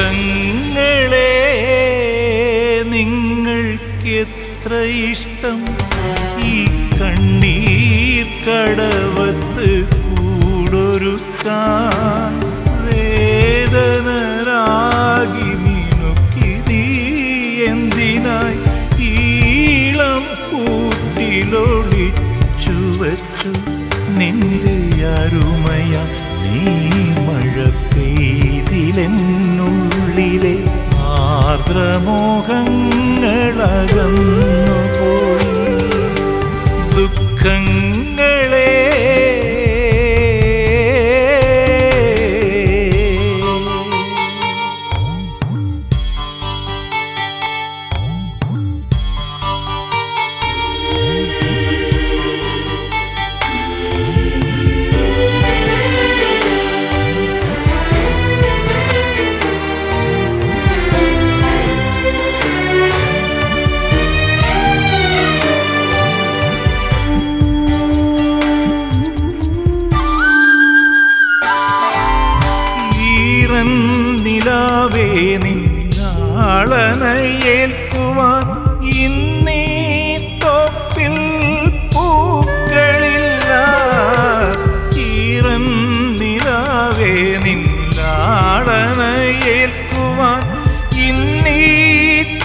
സുഖങ്ങളെ നിങ്ങൾക്ക് എത്ര ഇഷ്ടം? ഈ കണ്ണീർ കടവത്ത് കൂടൊരു വേദനരാകി ഈളം നിന്റെ അരുമയ നീ മഴ പെയ്തിലെന്ന് ആർദ്രമോഹങ്ങളകന്നു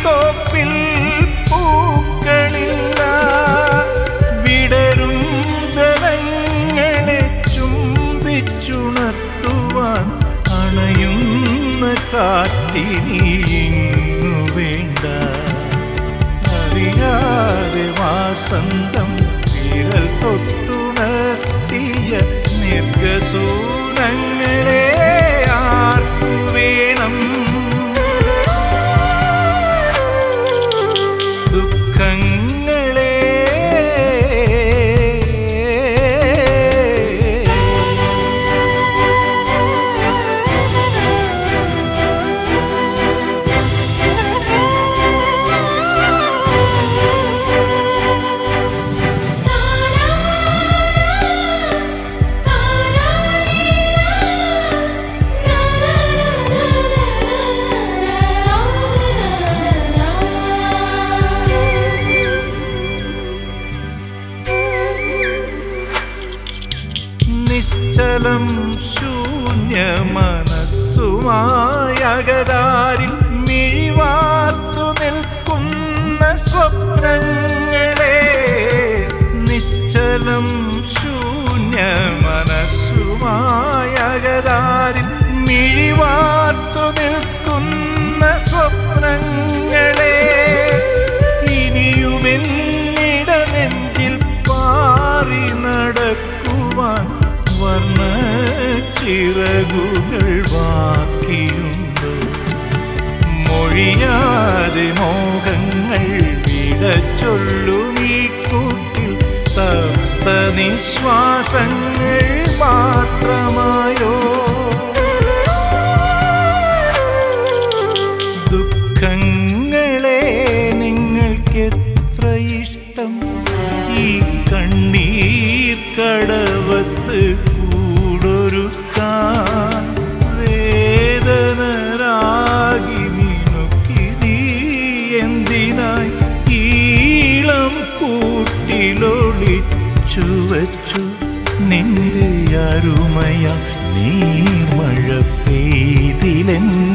തൊപ്പിൽ പൂക്കളില്ല വിടരും ജലങ്ങളെ ചുംബിച്ചുണർത്തുവാൻ അണയുന്ന കാറ്റിനിങ്ങു വേണ്ട. അറിയാതെ വാസന്തം വിരൽ തൊട്ടുണർത്തിയ നിർഗസൂനങ്ങളെ നിശ്ചലം ശൂന്യ മനസ്സുമായകതാരിൽ മിഴിവാത്തു നിൽക്കുന്ന സ്വപ്നങ്ങളെ നിശ്ചലം ശൂന്യ ചിറകുകൾ വാക്കിയുണ്ട്. മൊഴിയാതെ മോഹങ്ങൾ വിട ചൊല്ലും ഈ കൂട്ടിൽ. തത്ത നിശ്വാസങ്ങൾ മാത്രമായോ? കൂട്ടിലൊളിച്ചു വച്ചു നിന്റെ അരുമയ നീ മഴ പെയ്തിലെന്നു